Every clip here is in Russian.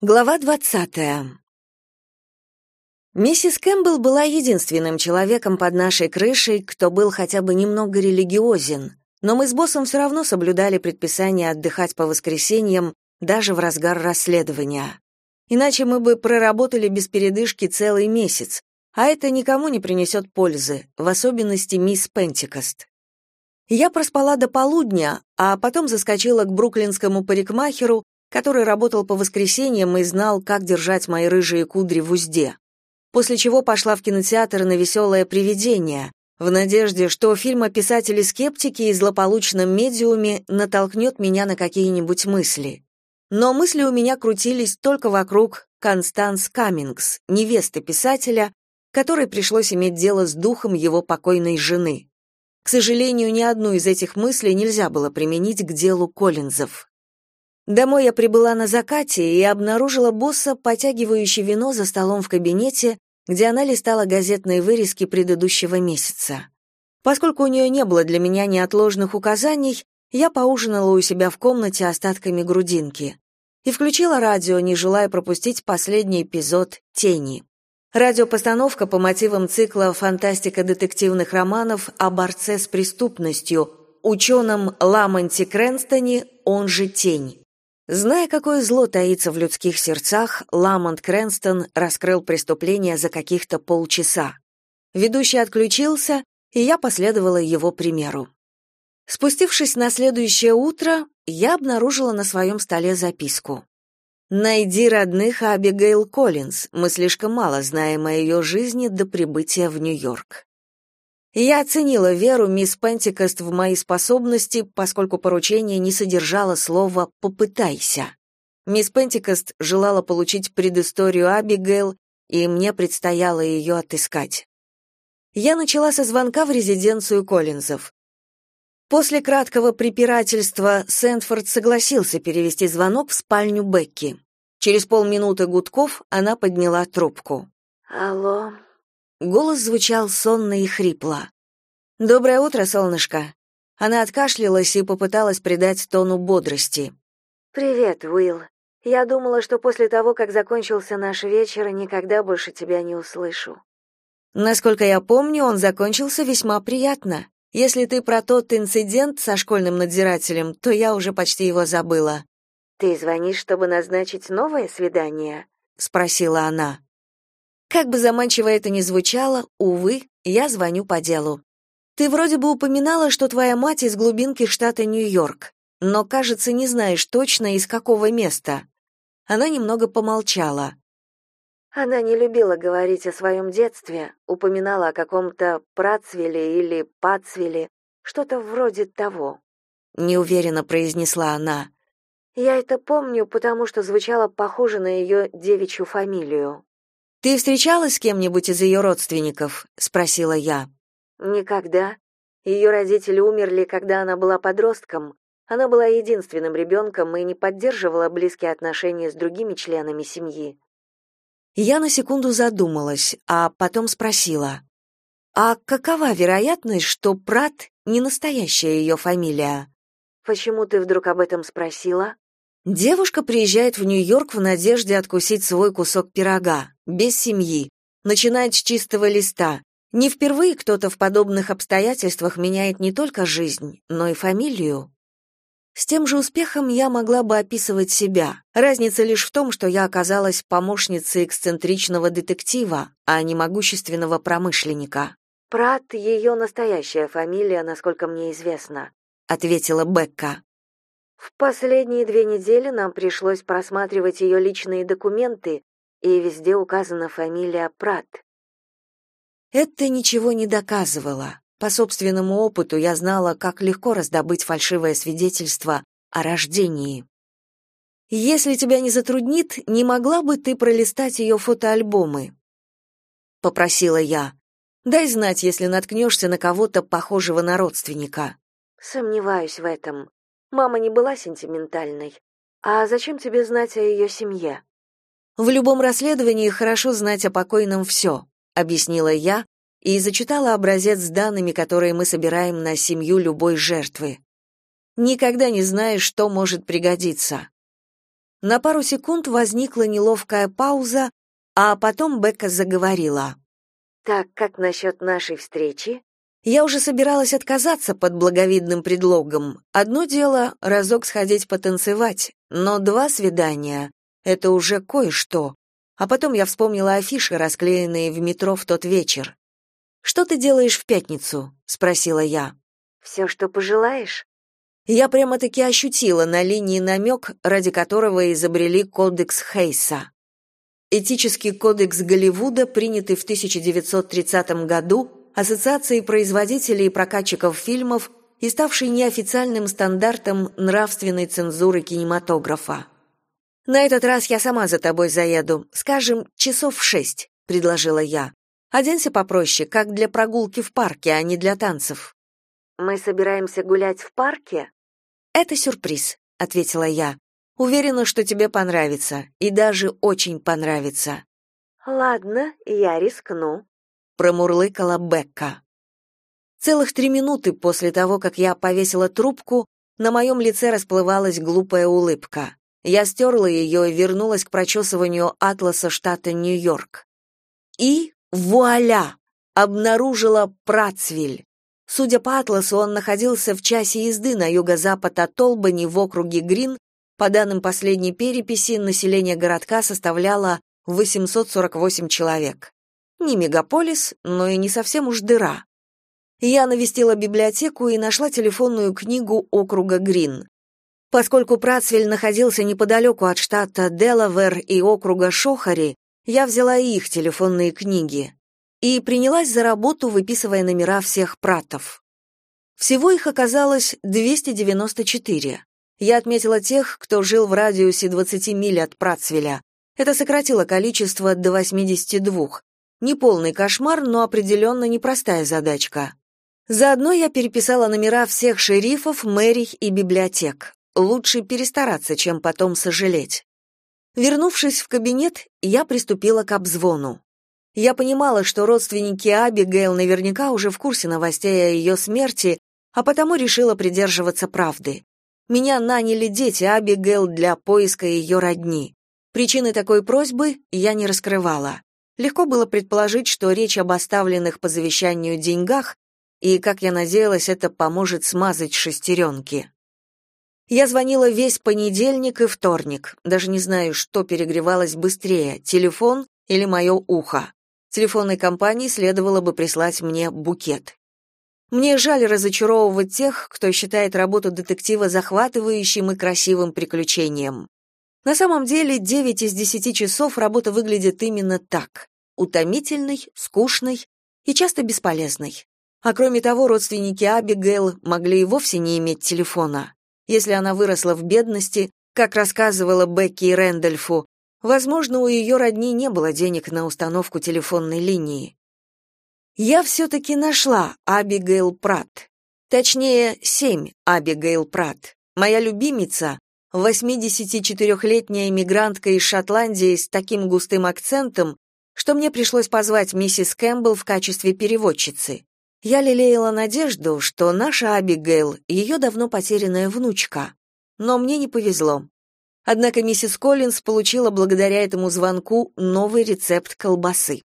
Глава двадцатая. Миссис Кэмпбелл была единственным человеком под нашей крышей, кто был хотя бы немного религиозен, но мы с боссом все равно соблюдали предписание отдыхать по воскресеньям даже в разгар расследования. Иначе мы бы проработали без передышки целый месяц, а это никому не принесет пользы, в особенности мисс Пентикост. Я проспала до полудня, а потом заскочила к бруклинскому парикмахеру, который работал по воскресеньям и знал, как держать мои рыжие кудри в узде. После чего пошла в кинотеатр на «Веселое привидение», в надежде, что фильм о писателе-скептике и злополучном медиуме натолкнет меня на какие-нибудь мысли. Но мысли у меня крутились только вокруг Констанс Каммингс, невесты писателя, которой пришлось иметь дело с духом его покойной жены. К сожалению, ни одну из этих мыслей нельзя было применить к делу Коллинзов. Домой я прибыла на закате и обнаружила босса, потягивающий вино за столом в кабинете, где она листала газетные вырезки предыдущего месяца. Поскольку у нее не было для меня неотложных указаний, я поужинала у себя в комнате остатками грудинки и включила радио, не желая пропустить последний эпизод «Тени». Радиопостановка по мотивам цикла фантастико-детективных романов о борце с преступностью, ученом Ламонте Крэнстоне, он же «Тень». Зная, какое зло таится в людских сердцах, Ламонт Крэнстон раскрыл преступление за каких-то полчаса. Ведущий отключился, и я последовала его примеру. Спустившись на следующее утро, я обнаружила на своем столе записку. «Найди родных Абигейл Коллинз, мы слишком мало знаем о ее жизни до прибытия в Нью-Йорк». Я оценила веру мисс Пентикост в мои способности, поскольку поручение не содержало слова «попытайся». Мисс Пентикост желала получить предысторию Абигейл, и мне предстояло ее отыскать. Я начала со звонка в резиденцию Коллинзов. После краткого препирательства Сэндфорд согласился перевести звонок в спальню Бекки. Через полминуты гудков она подняла трубку. «Алло», Голос звучал сонно и хрипло. «Доброе утро, солнышко». Она откашлялась и попыталась придать тону бодрости. «Привет, Уилл. Я думала, что после того, как закончился наш вечер, никогда больше тебя не услышу». Насколько я помню, он закончился весьма приятно. Если ты про тот инцидент со школьным надзирателем, то я уже почти его забыла. Ты звонишь, чтобы назначить новое свидание? спросила она. Как бы заманчиво это ни звучало, увы, я звоню по делу. Ты вроде бы упоминала, что твоя мать из глубинки штата Нью-Йорк, но, кажется, не знаешь точно, из какого места. Она немного помолчала. Она не любила говорить о своем детстве, упоминала о каком-то Працвеле или Пацвеле, что-то вроде того. Неуверенно произнесла она. Я это помню, потому что звучало похоже на ее девичью фамилию. Ты встречалась с кем-нибудь из ее родственников? спросила я. Никогда. Ее родители умерли, когда она была подростком. Она была единственным ребенком и не поддерживала близкие отношения с другими членами семьи. Я на секунду задумалась, а потом спросила: "А какова вероятность, что Прат не настоящая ее фамилия?" "Почему ты вдруг об этом спросила?" Девушка приезжает в Нью-Йорк в надежде откусить свой кусок пирога, без семьи, начинает с чистого листа. Не впервые кто-то в подобных обстоятельствах меняет не только жизнь, но и фамилию. С тем же успехом я могла бы описывать себя. Разница лишь в том, что я оказалась помощницей эксцентричного детектива, а не могущественного промышленника. Прат — ее настоящая фамилия, насколько мне известно», — ответила Бекка. В последние две недели нам пришлось просматривать ее личные документы, и везде указана фамилия Прат. Это ничего не доказывало. По собственному опыту я знала, как легко раздобыть фальшивое свидетельство о рождении. Если тебя не затруднит, не могла бы ты пролистать ее фотоальбомы? попросила я. Дай знать, если наткнешься на кого-то похожего на родственника. Сомневаюсь в этом. Мама не была сентиментальной. А зачем тебе знать о ее семье? В любом расследовании хорошо знать о покойном все», — объяснила я и зачитала образец с данными, которые мы собираем на семью любой жертвы. Никогда не знаешь, что может пригодиться. На пару секунд возникла неловкая пауза, а потом Бекка заговорила. «Так, как насчет нашей встречи?» Я уже собиралась отказаться под благовидным предлогом. Одно дело — разок сходить потанцевать, но два свидания — это уже кое-что. А потом я вспомнила афиши, расклеенные в метро в тот вечер. «Что ты делаешь в пятницу?» — спросила я. «Все, что пожелаешь». Я прямо-таки ощутила на линии намек, ради которого изобрели кодекс Хейса. Этический кодекс Голливуда, принятый в 1930 году Ассоциацией производителей и прокатчиков фильмов и ставший неофициальным стандартом нравственной цензуры кинематографа. «На этот раз я сама за тобой заеду, скажем, часов в шесть», — предложила я. «Оденься попроще, как для прогулки в парке, а не для танцев». «Мы собираемся гулять в парке?» «Это сюрприз», — ответила я. «Уверена, что тебе понравится, и даже очень понравится». «Ладно, я рискну», промурлыкала Бекка. Целых три минуты после того, как я повесила трубку, на моем лице расплывалась глупая улыбка. Я стерла ее и вернулась к прочесыванию атласа штата Нью-Йорк. И вуаля! Обнаружила Пратсвиль. Судя по атласу, он находился в часе езды на юго-запад от Олбани в округе Грин. По данным последней переписи, население городка составляло 848 человек. Не мегаполис, но и не совсем уж дыра. Я навестила библиотеку и нашла телефонную книгу округа Грин. Поскольку Пратсвиль находился неподалеку от штата Делавер и округа Шохари, я взяла их телефонные книги и принялась за работу, выписывая номера всех пратов. Всего их оказалось 294. Я отметила тех, кто жил в радиусе 20 миль от Пратсвиля. Это сократило количество до 82, Неполный кошмар, но определенно непростая задачка. Заодно я переписала номера всех шерифов, мэрий и библиотек. Лучше перестараться, чем потом сожалеть. Вернувшись в кабинет, я приступила к обзвону. Я понимала, что родственники Абигейл наверняка уже в курсе новостей о ее смерти, а потому решила придерживаться правды. Меня наняли дети Абигейл для поиска ее родни. Причины такой просьбы я не раскрывала. Легко было предположить, что речь об оставленных по завещанию деньгах, и, как я надеялась, это поможет смазать шестеренки. Я звонила весь понедельник и вторник, даже не знаю, что перегревалось быстрее, телефон или мое ухо. Телефонной компании следовало бы прислать мне букет. Мне жаль разочаровывать тех, кто считает работу детектива захватывающим и красивым приключением. На самом деле, 9 из 10 часов работа выглядит именно так: утомительной, скучной и часто бесполезной. А кроме того, родственники Абигейл могли и вовсе не иметь телефона. Если она выросла в бедности, как рассказывала Бекки Рэндольфу, возможно, у ее родни не было денег на установку телефонной линии. Я все-таки нашла Абигейл Пратт. Точнее, семь Абигейл Пратт. Моя любимица, 84-летняя эмигрантка из Шотландии с таким густым акцентом, что мне пришлось позвать миссис Кэмпбелл в качестве переводчицы. Я лелеяла надежду, что наша Абигейл — ее давно потерянная внучка. Но мне не повезло. Однако миссис Коллинз получила благодаря этому звонку новый рецепт колбасы.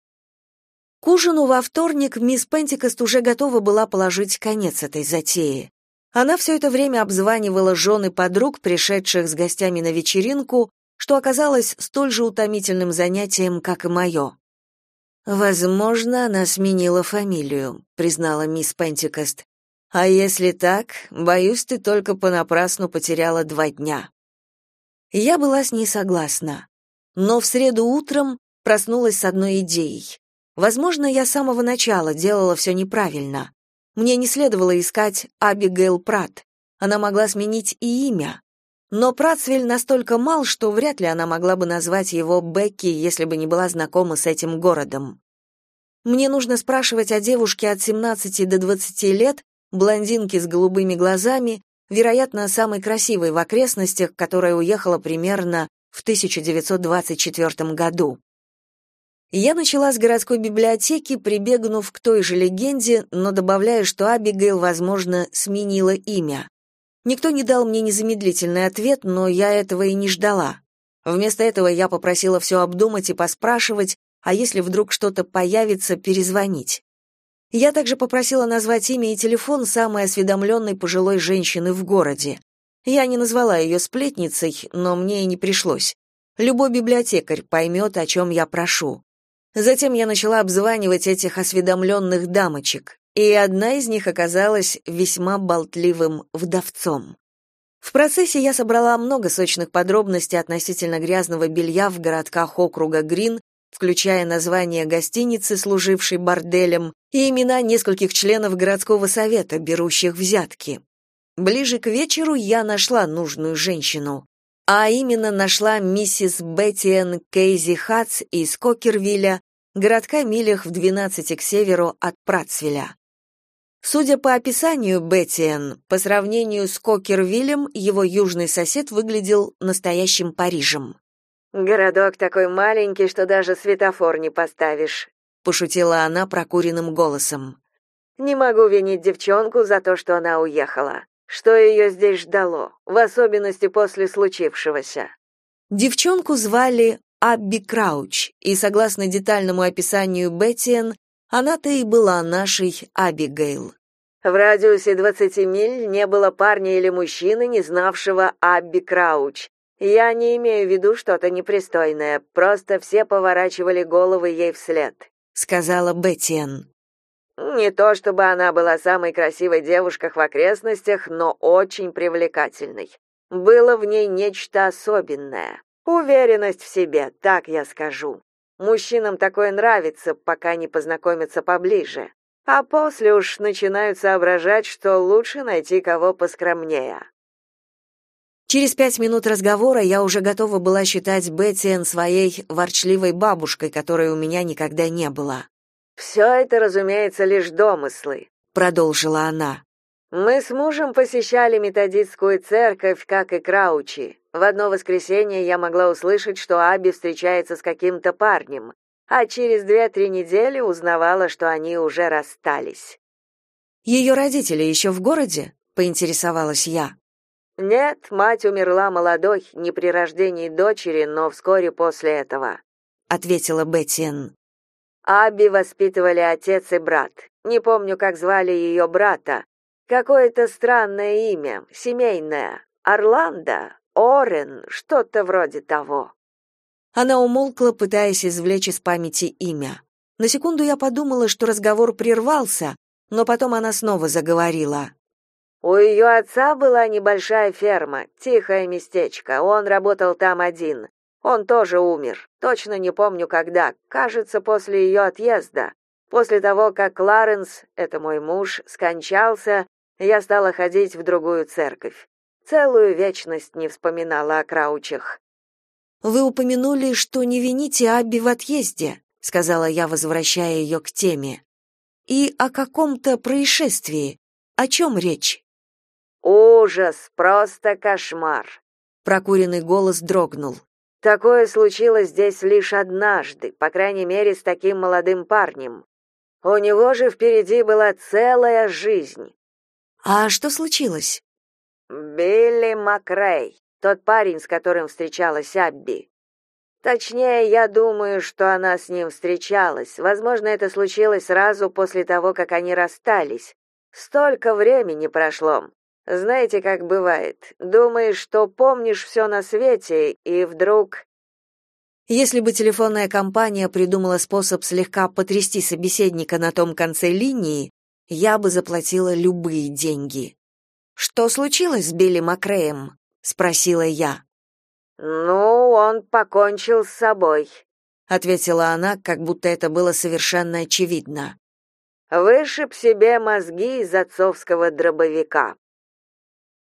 К ужину во вторник мисс Пентикост уже готова была положить конец этой затее. Она все это время обзванивала жены подруг, пришедших с гостями на вечеринку, что оказалось столь же утомительным занятием, как и мое. «Возможно, она сменила фамилию», — признала мисс Пентикост. «А если так, боюсь, ты только понапрасну потеряла два дня». Я была с ней согласна. Но в среду утром проснулась с одной идеей. Возможно, я с самого начала делала все неправильно. Мне не следовало искать Абигейл Прат. Она могла сменить и имя. Но Пратсвель настолько мал, что вряд ли она могла бы назвать его Бекки, если бы не была знакома с этим городом. Мне нужно спрашивать о девушке от 17 до 20 лет, блондинке с голубыми глазами, вероятно, самой красивой в окрестностях, которая уехала примерно в 1924 году. Я начала с городской библиотеки, прибегнув к той же легенде, но добавляя, что Абигейл, возможно, сменила имя. Никто не дал мне незамедлительный ответ, но я этого и не ждала. Вместо этого я попросила все обдумать и поспрашивать, а если вдруг что-то появится, перезвонить. Я также попросила назвать имя и телефон самой осведомленной пожилой женщины в городе. Я не назвала ее сплетницей, но мне и не пришлось. Любой библиотекарь поймет, о чем я прошу. Затем я начала обзванивать этих осведомленных дамочек, и одна из них оказалась весьма болтливым вдовцом. В процессе я собрала много сочных подробностей относительно грязного белья в городках округа Грин, включая название гостиницы, служившей борделем, и имена нескольких членов городского совета, берущих взятки. Ближе к вечеру я нашла нужную женщину а именно нашла миссис Беттиэн Кейзи Хатс из Кокервилля, городка милях в 12 к северу от Пратсвилля. Судя по описанию Беттиэн, по сравнению с Кокервиллем, его южный сосед выглядел настоящим Парижем. «Городок такой маленький, что даже светофор не поставишь», — пошутила она прокуренным голосом. «Не могу винить девчонку за то, что она уехала. Что ее здесь ждало, в особенности после случившегося? Девчонку звали Абби Крауч, и согласно детальному описанию Беттиен, она-то и была нашей Абигейл. В радиусе 20 миль не было парня или мужчины, не знавшего Абби Крауч. Я не имею в виду что-то непристойное, просто все поворачивали головы ей вслед, сказала Беттиен. Не то чтобы она была самой красивой девушкой в окрестностях, но очень привлекательной. Было в ней нечто особенное. Уверенность в себе, так я скажу. Мужчинам такое нравится, пока не познакомятся поближе. А после уж начинают соображать, что лучше найти кого поскромнее. Через пять минут разговора я уже готова была считать Беттиэн своей ворчливой бабушкой, которой у меня никогда не было. «Все это, разумеется, лишь домыслы», — продолжила она. «Мы с мужем посещали методистскую церковь, как и Краучи. В одно воскресенье я могла услышать, что Аби встречается с каким-то парнем, а через две-три недели узнавала, что они уже расстались». «Ее родители еще в городе?» — поинтересовалась я. «Нет, мать умерла молодой, не при рождении дочери, но вскоре после этого», — ответила Беттиен. Абби воспитывали отец и брат. Не помню, как звали ее брата. Какое-то странное имя, семейное. Орландо, Орен, что-то вроде того. Она умолкла, пытаясь извлечь из памяти имя. На секунду я подумала, что разговор прервался, но потом она снова заговорила. У ее отца была небольшая ферма, тихое местечко. Он работал там один. Он тоже умер. Точно не помню когда. Кажется, после ее отъезда. После того, как Кларенс, это мой муж, скончался, я стала ходить в другую церковь. Целую вечность не вспоминала о Краучах. Вы упомянули, что не вините Абби в отъезде, сказала я, возвращая ее к теме. И о каком-то происшествии. О чем речь? Ужас, просто кошмар. Прокуренный голос дрогнул. Такое случилось здесь лишь однажды, по крайней мере, с таким молодым парнем. У него же впереди была целая жизнь. А что случилось? Билли Макрей, тот парень, с которым встречалась Абби. Точнее, я думаю, что она с ним встречалась. Возможно, это случилось сразу после того, как они расстались. Столько времени прошло. Знаете, как бывает. Думаешь, что помнишь все на свете, и вдруг Если бы телефонная компания придумала способ слегка потрясти собеседника на том конце линии, я бы заплатила любые деньги. Что случилось с Билли Макреем? спросила я. Ну, он покончил с собой, ответила она, как будто это было совершенно очевидно. Вышиб себе мозги из отцовского дробовика.